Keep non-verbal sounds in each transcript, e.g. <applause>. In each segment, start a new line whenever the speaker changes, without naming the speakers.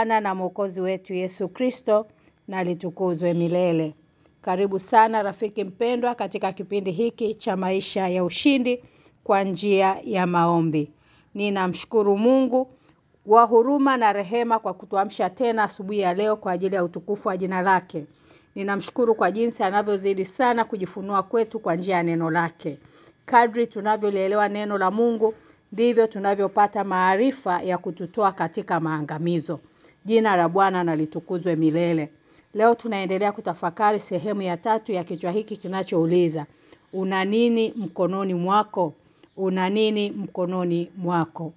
Bwana
na Mwokozi wetu Yesu Kristo na litukuzwe milele. Karibu sana rafiki mpendwa katika kipindi hiki cha maisha ya ushindi kwa njia ya maombi. Ninamshukuru Mungu wa huruma na rehema kwa kutuamsha tena asubuhi ya leo kwa ajili ya utukufu wa jina lake. Ninamshukuru kwa jinsi anavyozidi sana kujifunua kwetu kwa njia ya neno lake. Kadri tunavyolielewa neno la Mungu ndivyo tunavyopata maarifa ya kututoa katika maangamizo. Jina la Bwana na litukuzwe milele. Leo tunaendelea kutafakari sehemu ya tatu ya kichwa hiki kinachouliza una nini mkononi mwako? Una nini mkononi mwako?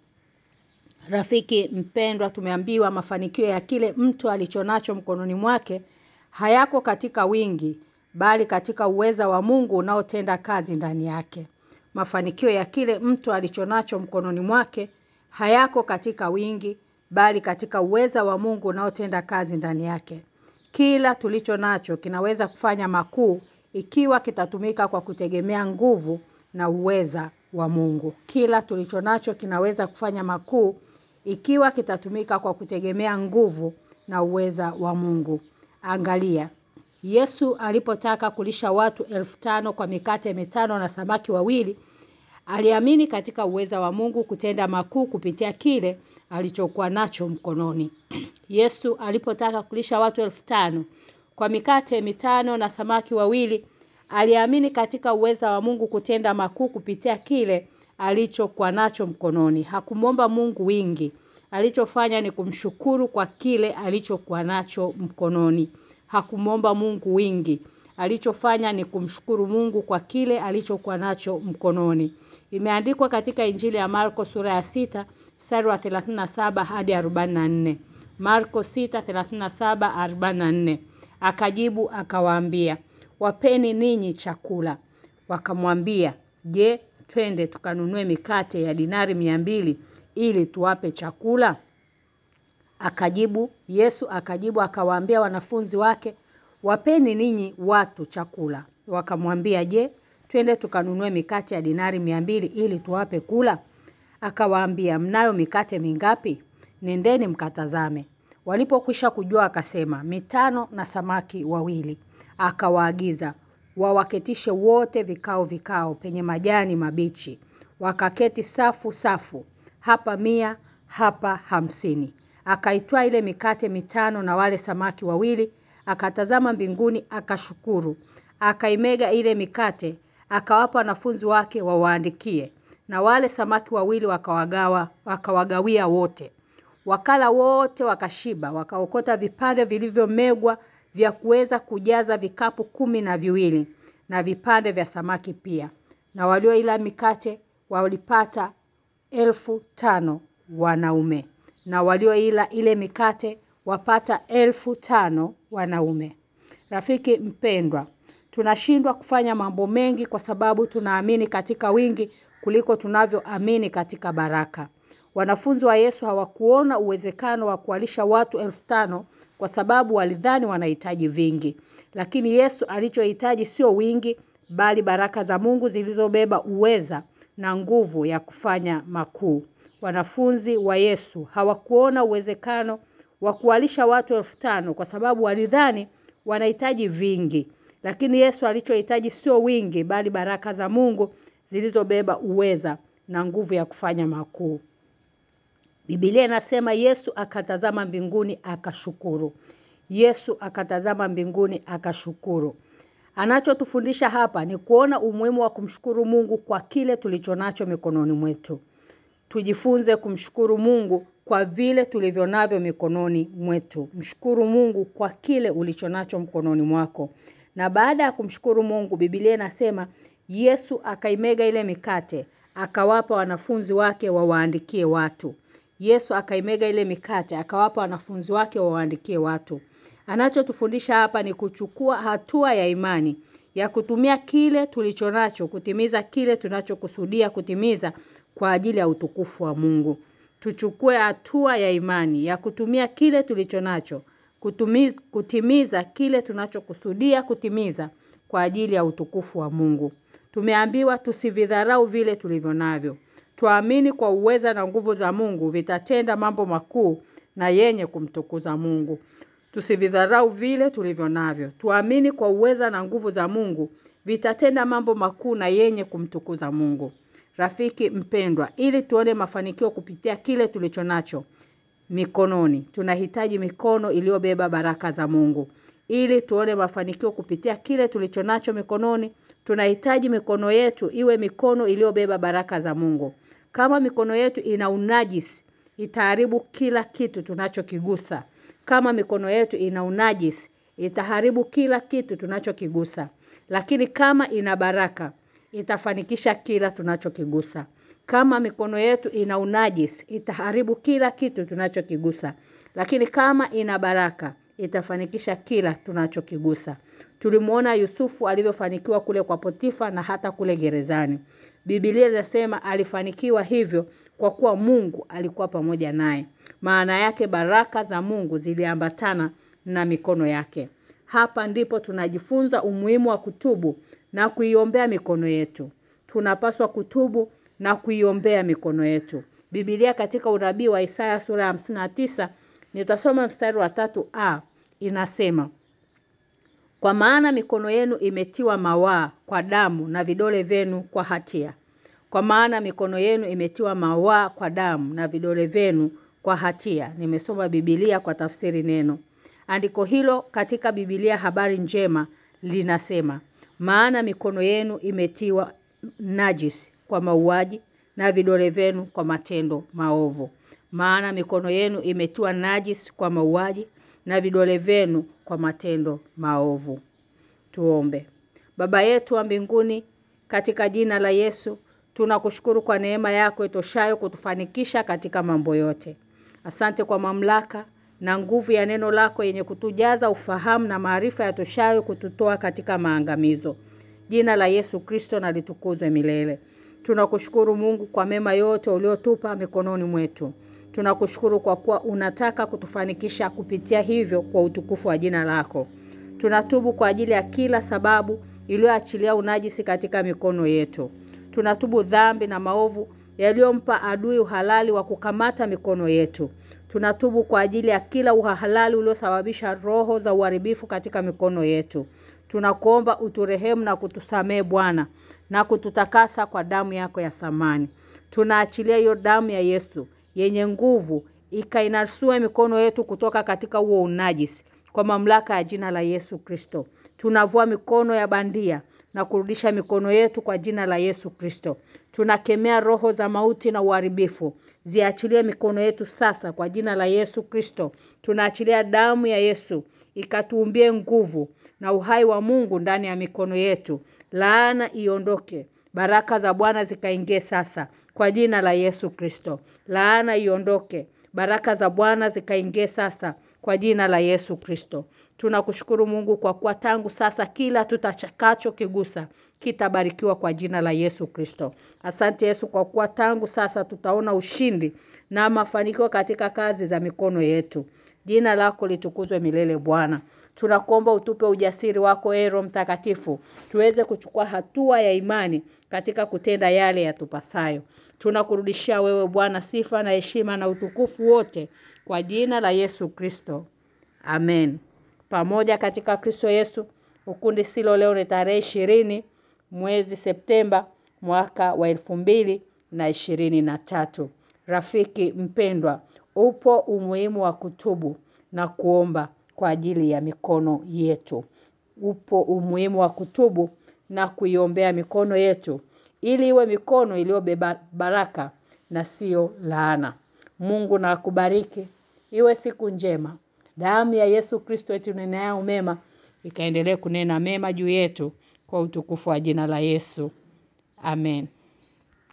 Rafiki mpendwa tumeambiwa mafanikio ya kile mtu alichonacho mkononi mwake hayako katika wingi bali katika uweza wa Mungu unaotenda kazi ndani yake. Mafanikio ya kile mtu alichonacho mkononi mwake hayako katika wingi bali katika uweza wa Mungu unaotenda kazi ndani yake. Kila tulicho nacho kinaweza kufanya makuu ikiwa kitatumika kwa kutegemea nguvu na uweza wa Mungu. Kila tulicho nacho kinaweza kufanya makuu ikiwa kitatumika kwa kutegemea nguvu na uweza wa Mungu. Angalia. Yesu alipotaka kulisha watu elfu tano kwa mikate mitano na samaki wawili aliamini katika uweza wa Mungu kutenda makuu kupitia kile alichokuwa nacho mkononi. <clears throat> Yesu alipotaka kulisha watu elfu tano kwa mikate mitano na samaki wawili aliamini katika uweza wa Mungu kutenda makuu kupitia kile alichokuwa nacho mkononi. Hakumwomba Mungu wingi. Alichofanya ni kumshukuru kwa kile alichokuwa nacho mkononi. Hakumwomba Mungu wingi. Alichofanya ni kumshukuru Mungu kwa kile alichokuwa nacho mkononi. Imeandikwa katika Injili ya Marko sura ya sita mstari wa 37 hadi 44. Marko 6:37 44. Akajibu akawaambia, "Wapeni ninyi chakula." Wakamwambia, "Je, twende tukanunue mikate ya dinari mbili ili tuwape chakula?" Akajibu, Yesu akajibu akawaambia wanafunzi wake, "Wapeni ninyi watu chakula." Wakamwambia, "Je, twende tukanunue mikate ya dinari mbili ili tuwape kula?" Akawaambia, "Mnayo mikate mingapi? Nendeni mkatazame." Walipokwisha kujua akasema, "Mitano na samaki wawili." Akawaagiza, "Wawaketishe wote vikao vikao penye majani mabichi." Wakaketi safu safu, hapa mia, hapa hamsini. Akaitwa ile mikate mitano na wale samaki wawili, akatazama mbinguni akashukuru. Akaimega ile mikate, akawapa wanafunzi wake wawaandikie. Na wale samaki wawili wakawagawa, wakawagawia wote. Wakala wote wakashiba, wakaokota vipande vilivyomegwa vya kuweza kujaza vikapu kumi na viwili na vipande vya samaki pia. Na walioila mikate walipata elfu tano wanaume. Na walioila ile mikate wapata elfu tano wanaume. Rafiki mpendwa, tunashindwa kufanya mambo mengi kwa sababu tunaamini katika wingi kuliko tunavyoamini katika baraka. Wanafunzi wa Yesu hawakuona uwezekano wa kualisha watu elfu tano kwa sababu walidhani wanahitaji vingi. Lakini Yesu alichohitaji sio wingi bali baraka za Mungu zilizobeba uweza na nguvu ya kufanya makuu. Wanafunzi wa Yesu hawakuona uwezekano wa kualisha watu elfu tano kwa sababu walidhani wanahitaji vingi. Lakini Yesu alichohitaji sio wingi bali baraka za Mungu zilizobeba uweza na nguvu ya kufanya makuu. Biblia inasema Yesu akatazama mbinguni akashukuru. Yesu akatazama mbinguni akashukuru. Anachotufundisha hapa ni kuona umuhimu wa kumshukuru Mungu kwa kile tulichonacho mikononi mwetu. Tujifunze kumshukuru Mungu kwa vile tulivyonavyo mikononi mwetu. Mshukuru Mungu kwa kile ulichonacho mkononi mwako. Na baada ya kumshukuru Mungu Biblia inasema Yesu akaimega ile mikate, akawapa wanafunzi wake wawaandikie watu. Yesu akaimega ile mikate, akawapa wanafunzi wake wawaandikie watu. Anachotufundisha hapa ni kuchukua hatua ya imani ya kutumia kile tulichonacho kutimiza kile tunachokusudia kutimiza kwa ajili ya utukufu wa Mungu. Tuchukue hatua ya imani ya kutumia kile tulichonacho kutumiza, kutimiza kile tunachokusudia kutimiza kwa ajili ya utukufu wa Mungu. Tumeambiwa tusividharau vile tulivyo navyo. Tuamini kwa uweza na nguvu za Mungu vitatenda mambo makuu na yenye kumtukuza Mungu. Tusividharau vile tulivyo navyo. Tuamini kwa uweza na nguvu za Mungu vitatenda mambo makuu na yenye kumtukuza Mungu. Rafiki mpendwa, ili tuone mafanikio kupitia kile tulichonacho mikononi. Tunahitaji mikono iliyobeba baraka za Mungu. Ili tuone mafanikio kupitia kile tulichonacho mikononi, tunahitaji mikono yetu iwe mikono iliyobeba baraka za Mungu. Kama mikono yetu ina unajisi, itaharibu kila kitu tunachokigusa. Kama mikono yetu ina unajisi, itaharibu kila kitu tunachokigusa. Lakini kama ina baraka, itafanikisha kila tunachokigusa. Kama mikono yetu ina unajis, itaharibu kila kitu tunachokigusa. Lakini kama ina baraka, itafanikisha kila tunachokigusa. Tulimuona Yusufu alivyofanikiwa kule kwa Potifa na hata kule gerezani. Biblia inasema alifanikiwa hivyo kwa kuwa Mungu alikuwa pamoja naye. Maana yake baraka za Mungu ziliambatana na mikono yake. Hapa ndipo tunajifunza umuhimu wa kutubu na kuiombea mikono yetu. Tunapaswa kutubu na kuiombea mikono yetu. Biblia katika unabii wa Isaya sura ya 59 nitasoma mstari wa tatu a inasema Kwa maana mikono yenu imetiwa mawaa kwa damu na vidole vyenu kwa hatia. Kwa maana mikono yenu imetiwa mawaa kwa damu na vidole vyenu kwa hatia. Nimesoma Biblia kwa tafsiri neno. Andiko hilo katika Biblia habari njema linasema maana mikono yenu imetiwa najis kwa mauaji na vidole vyenu kwa matendo maovu. Maana mikono yenu imetiwa najis kwa mauaji na vidole vyenu kwa matendo maovu. Tuombe. Baba yetu wa mbinguni katika jina la Yesu tunakushukuru kwa neema yako itoshayo kutufanikisha katika mambo yote. Asante kwa mamlaka na nguvu ya neno lako yenye kutujaza ufahamu na maarifa yatoshayo kututoa katika maangamizo. Jina la Yesu Kristo nalitukuzwe milele. Tunakushukuru Mungu kwa mema yote uliotupa mikononi mwetu. Tunakushukuru kwa kuwa unataka kutufanikisha kupitia hivyo kwa utukufu wa jina lako. Tunatubu kwa ajili ya kila sababu iliyoachilia unajisi katika mikono yetu. Tunatubu dhambi na maovu yaliyompa adui uhalali wa kukamata mikono yetu. Tunatubu kwa ajili ya kila uhalali uliosababisha roho za uharibifu katika mikono yetu. Tunakuomba uturehemu na kutusamee Bwana na kututakasa kwa damu yako ya thamani. Tunaachilia hiyo damu ya Yesu yenye nguvu ikainasue mikono yetu kutoka katika huo unajisi kwa mamlaka ya jina la Yesu Kristo. Tunavua mikono ya bandia na kurudisha mikono yetu kwa jina la Yesu Kristo. Tunakemea roho za mauti na uharibifu. Ziachilie mikono yetu sasa kwa jina la Yesu Kristo. Tunaachilia damu ya Yesu ikatuumbie nguvu na uhai wa Mungu ndani ya mikono yetu. Laana iondoke. Baraka za Bwana zikaingie sasa kwa jina la Yesu Kristo. Laana iondoke. Baraka za Bwana zikaingie sasa kwa jina la Yesu Kristo. Tunakushukuru Mungu kwa kuwa tangu sasa kila tutachakacho kigusa kitabarikiwa kwa jina la Yesu Kristo. Asante Yesu kwa kuwa tangu sasa tutaona ushindi na mafanikio katika kazi za mikono yetu. Jina lako litukuzwe milele Bwana. Tunakuomba utupe ujasiri wako Ero mtakatifu. Tuweze kuchukua hatua ya imani katika kutenda yale yatupasayo. Tunakurudishia wewe Bwana sifa na heshima na utukufu wote kwa jina la Yesu Kristo. Amen. Pamoja katika Kristo Yesu, ukundi silo leo ni tarehe 20 mwezi Septemba mwaka wa elfu mbili na ishirini na tatu. Rafiki mpendwa, upo umuhimu wa kutubu na kuomba kwa ajili ya mikono yetu. Upo umuhimu wa kutubu na kuiombea mikono yetu ili iwe mikono iliyobeba baraka na sio laana. Mungu na akubariki. Iwe siku njema. Damu ya Yesu Kristo itunenayo mema ikaendelee kunena mema juu yetu kwa utukufu wa jina la Yesu. Amen.